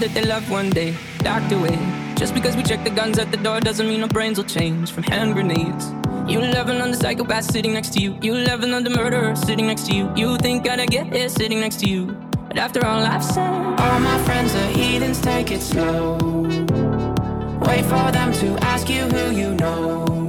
that they love one day, docked away. Just because we check the guns at the door doesn't mean our brains will change from hand grenades. You on the psychopath sitting next to you. You on the murderer sitting next to you. You think I'd get it sitting next to you. But after all I've said, all my friends are heathens, take it slow. Wait for them to ask you who you know.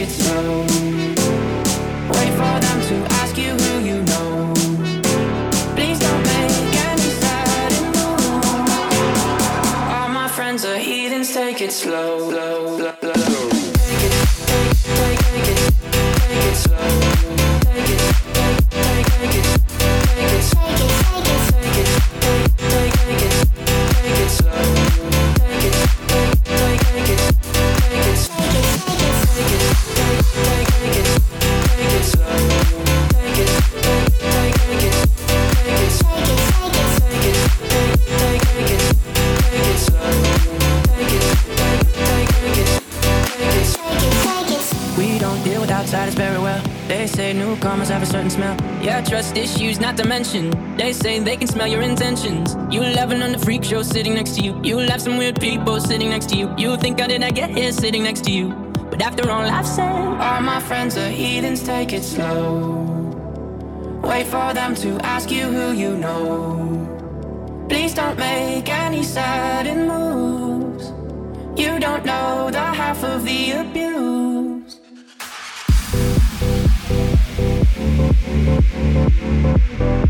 It slow. Wait for them to ask you who you know. Please don't make any sudden moves. All my friends are heathens, take it slow, newcomers have a certain smell. Yeah, trust issues not to mention. They say they can smell your intentions. You laughing on the freak show sitting next to you. You laugh some weird people sitting next to you. You think how did I get here sitting next to you? But after all I've said, all my friends are heathens. Take it slow. Wait for them to ask you who you know. Please don't make any sudden moves. You don't know the half of the abuse. Take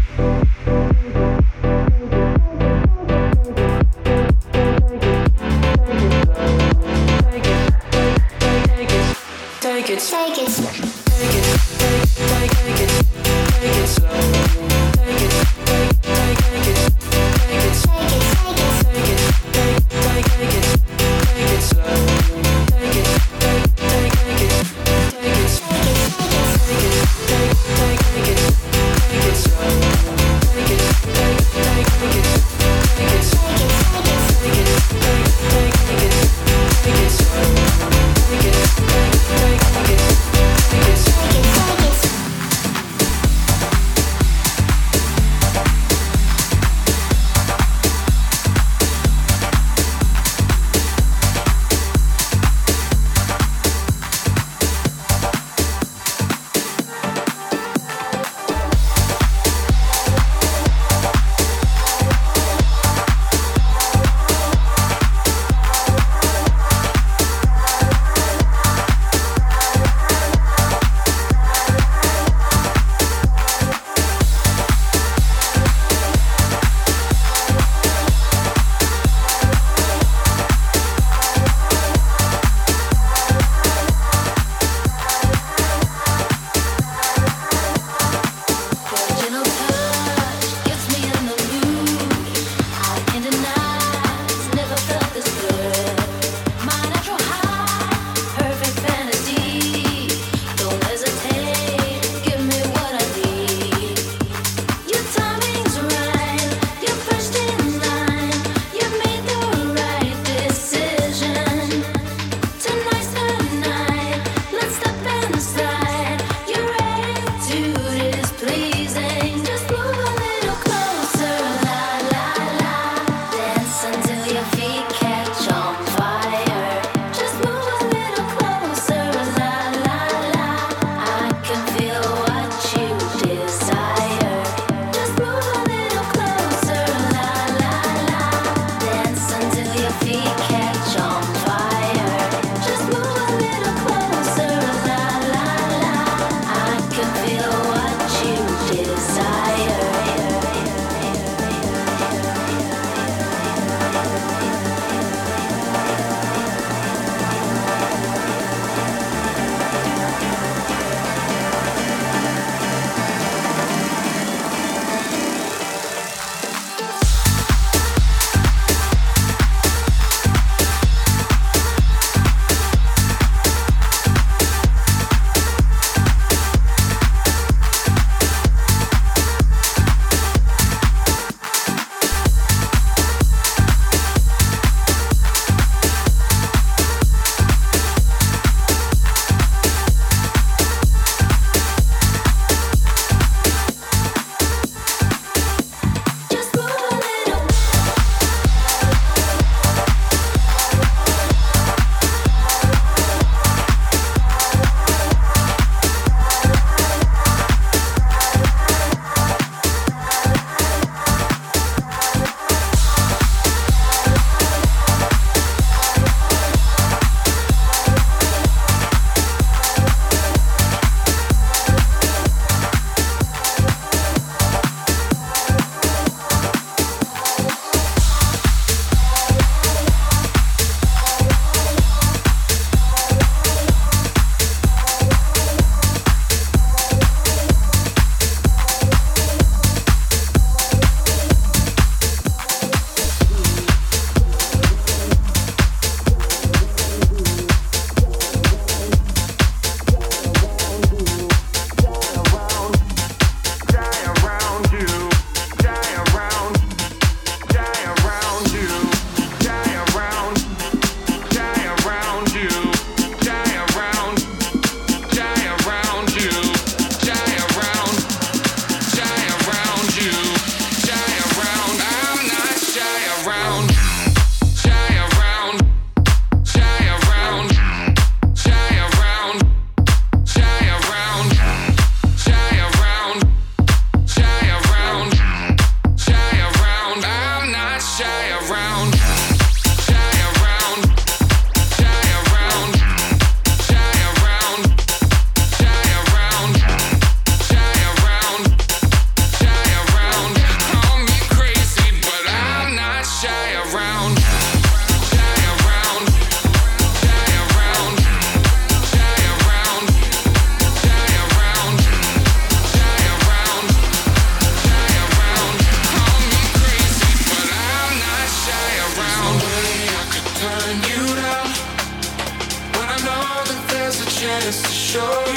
chance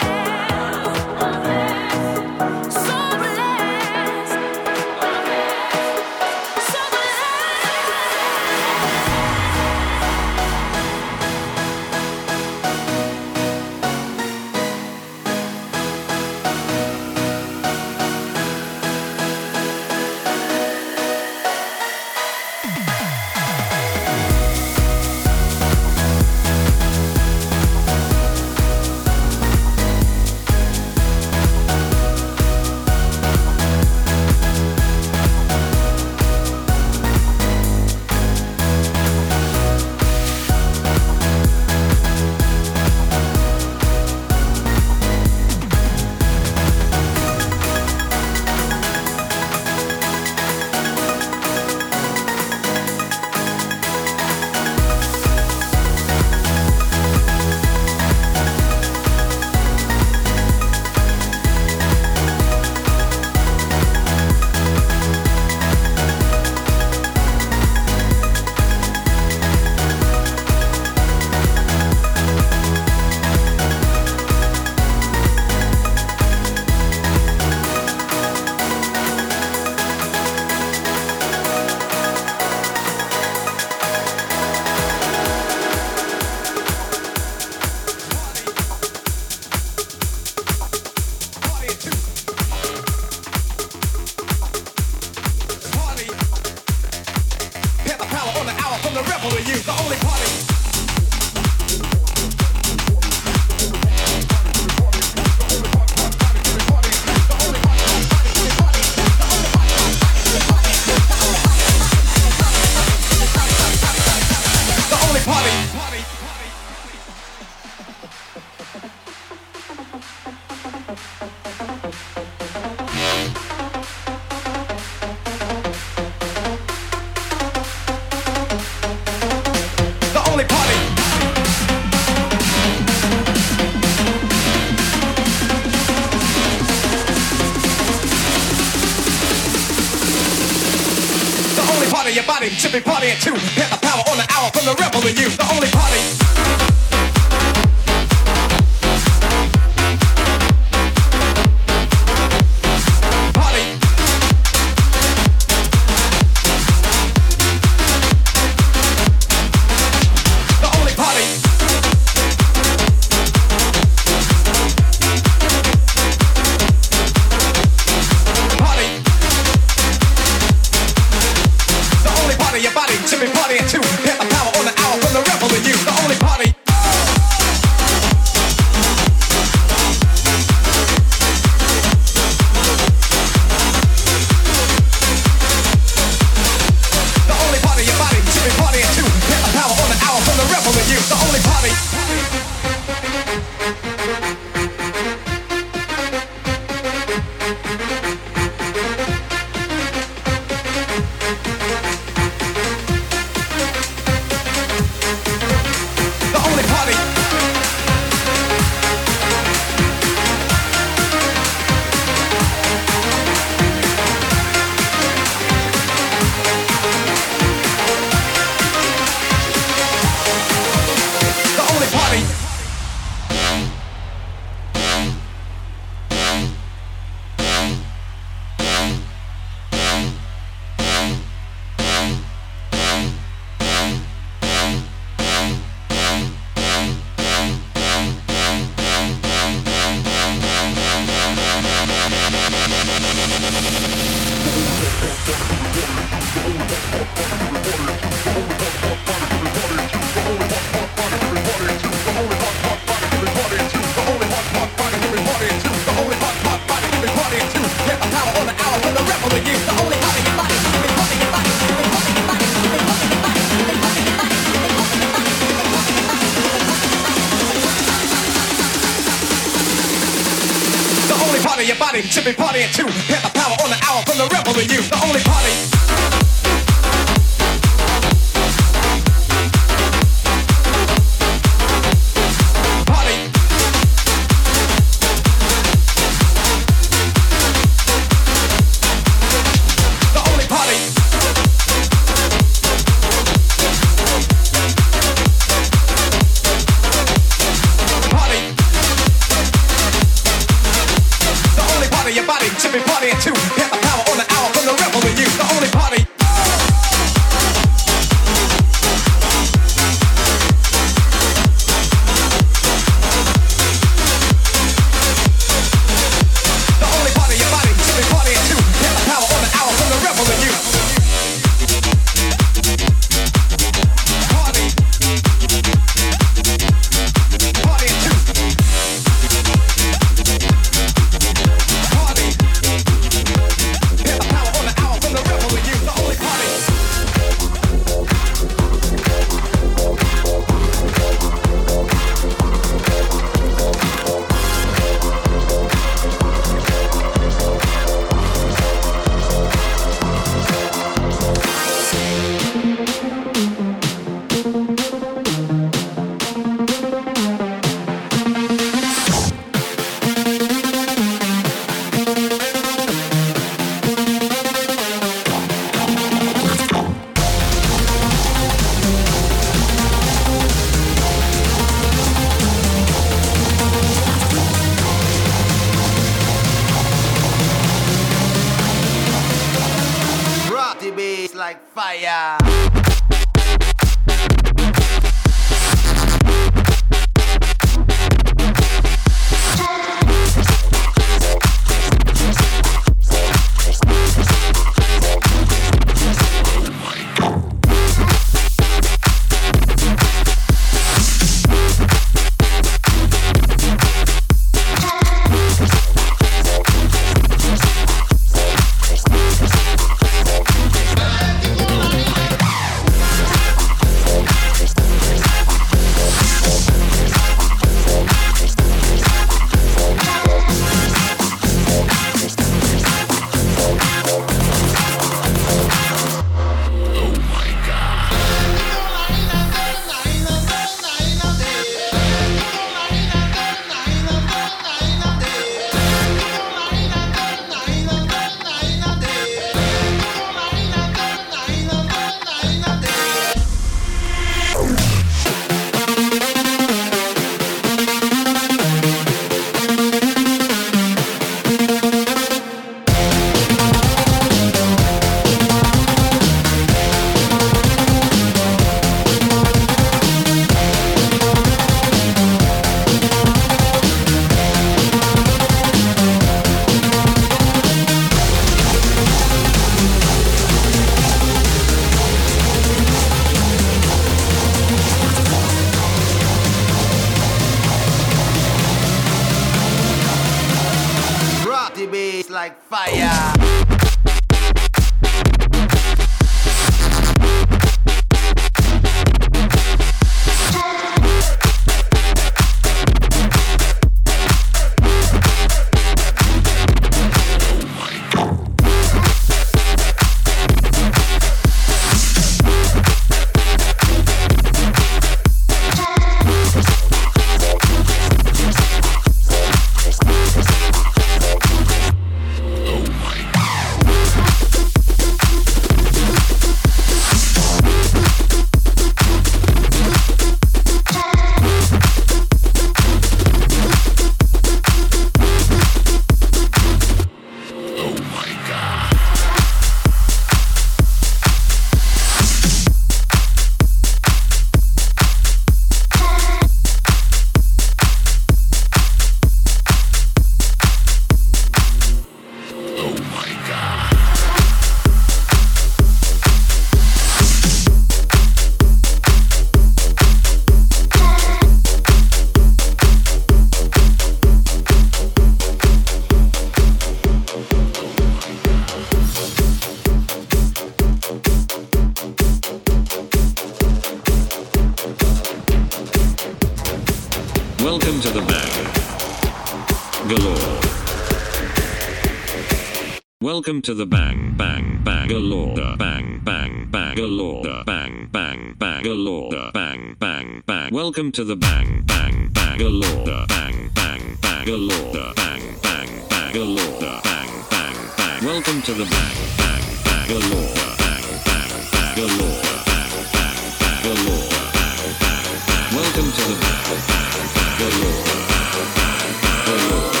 Welcome to the Bang Bang Bangalore Bang Bang Bangalore Bang Bang Bangalore Bang Bang Bang Welcome to the Bang Bang Bangalore Bang Bang Bangalore Bang Bang Bangalore Bang Bang Bang Welcome to the Bang Bang Bangalore Bang Bang Bangalore Bang Bang Bangalore Bang Bang Welcome to the Bang Bang Bangalore Bang Bang Bangalore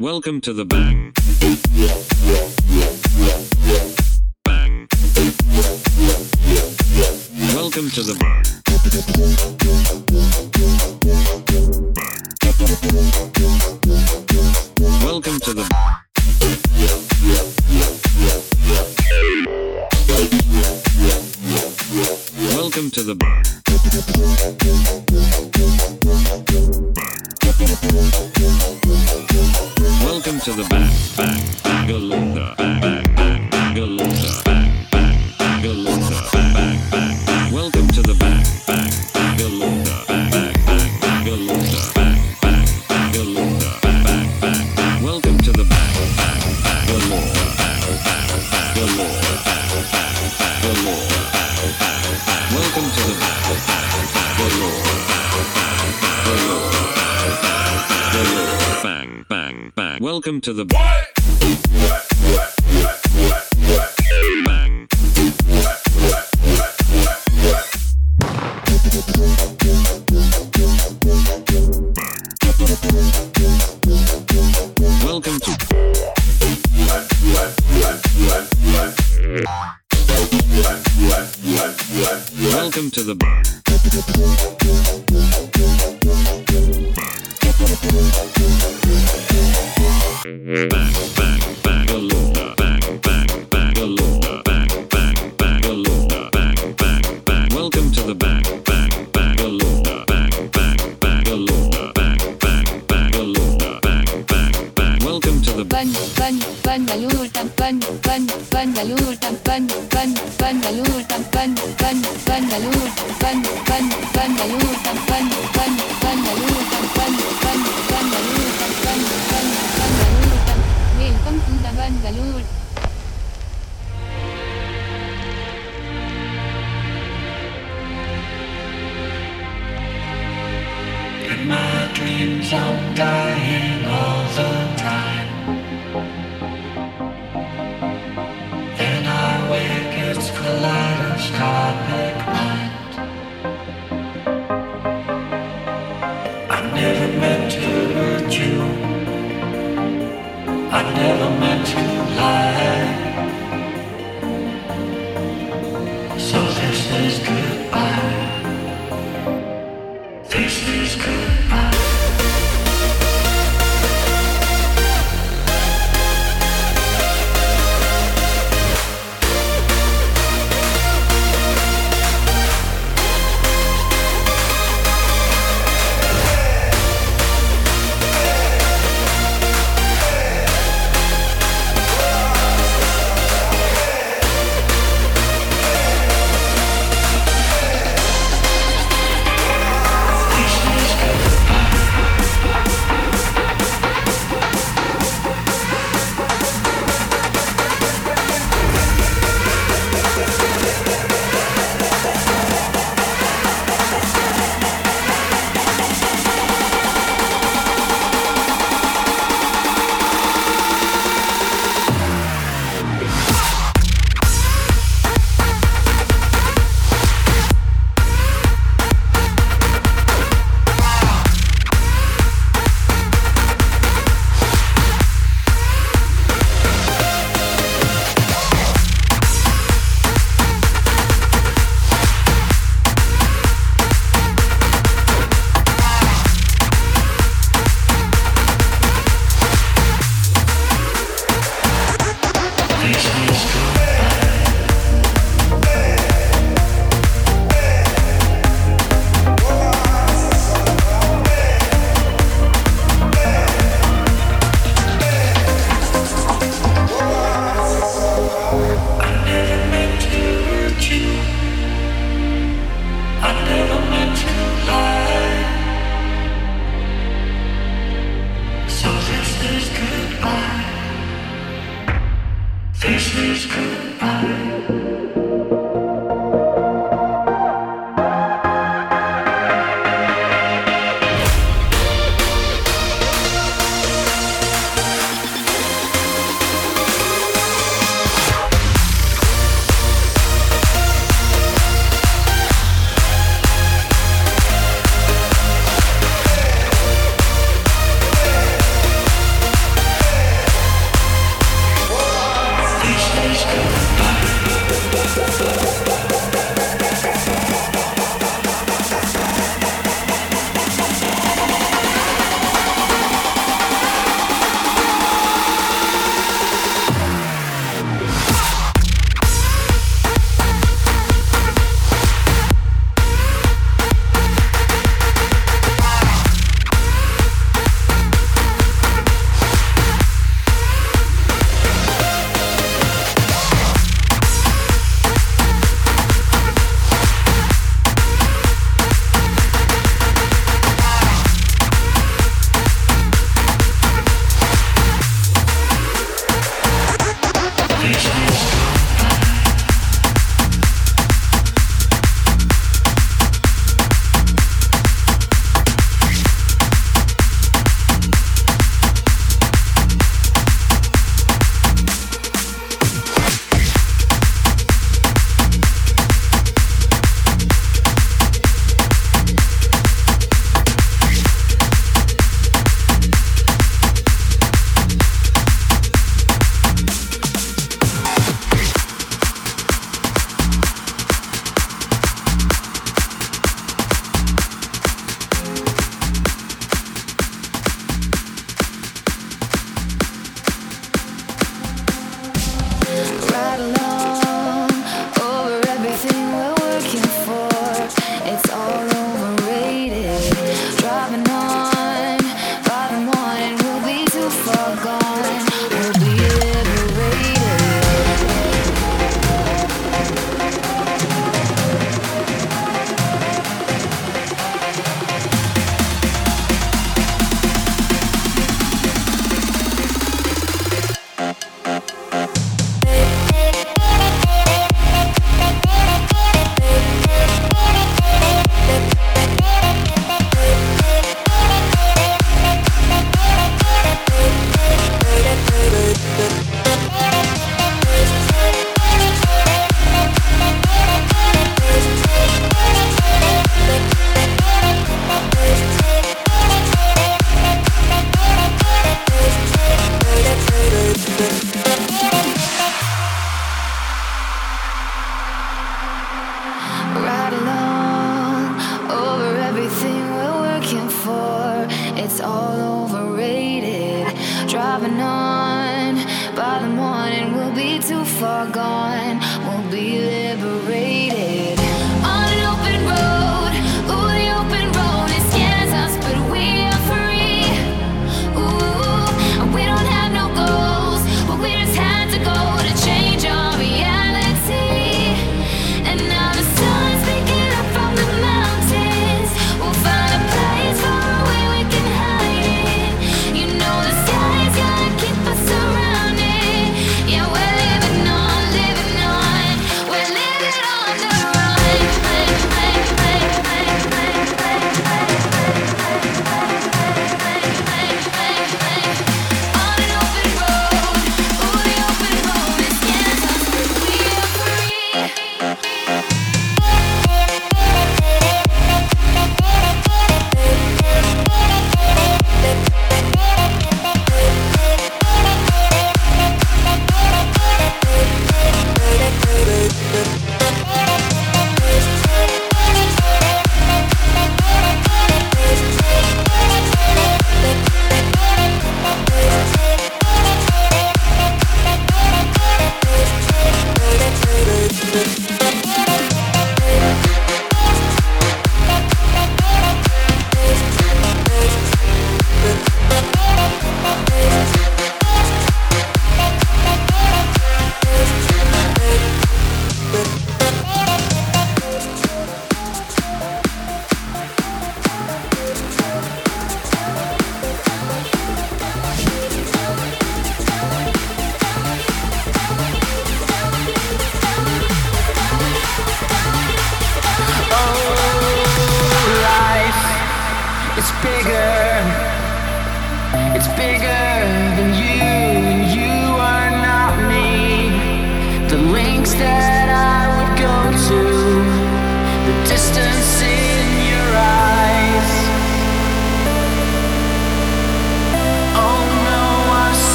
Welcome to the bang. Bang. Welcome to the bang. bang. Welcome to the Welcome to the bang. to the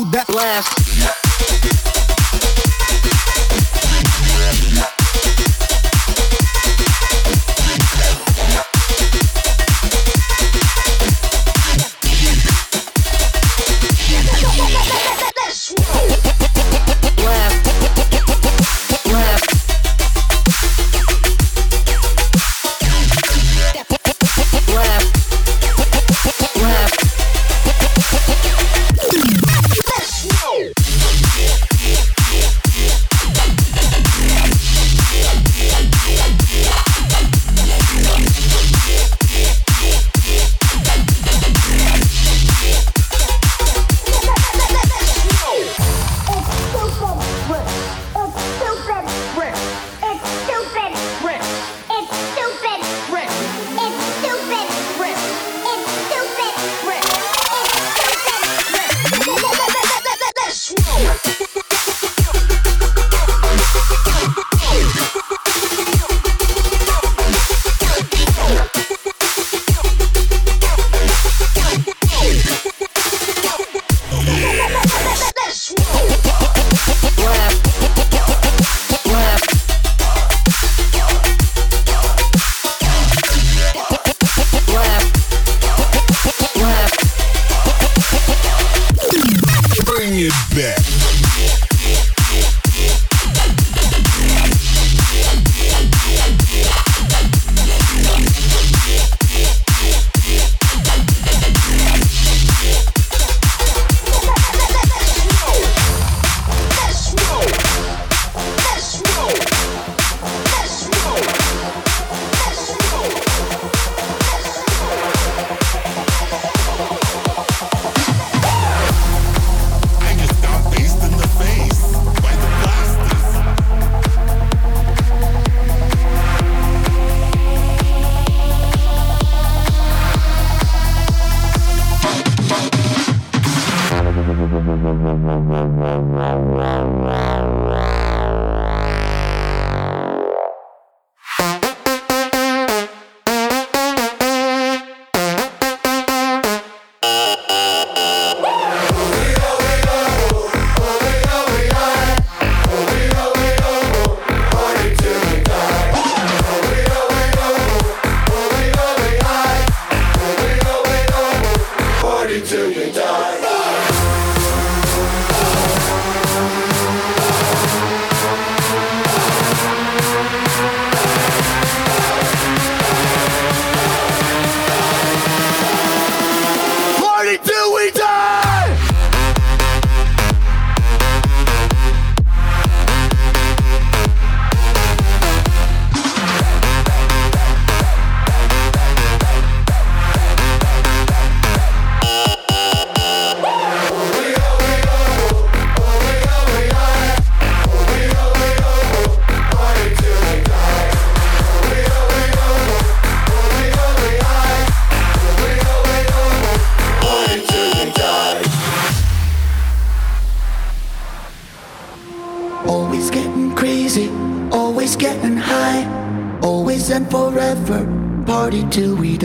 that lasts.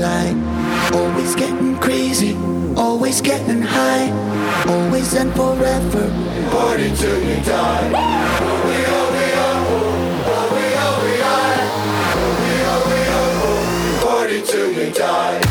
Till. Always getting crazy, always getting high, always and forever, party till we die. Party till we die.